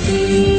Christi.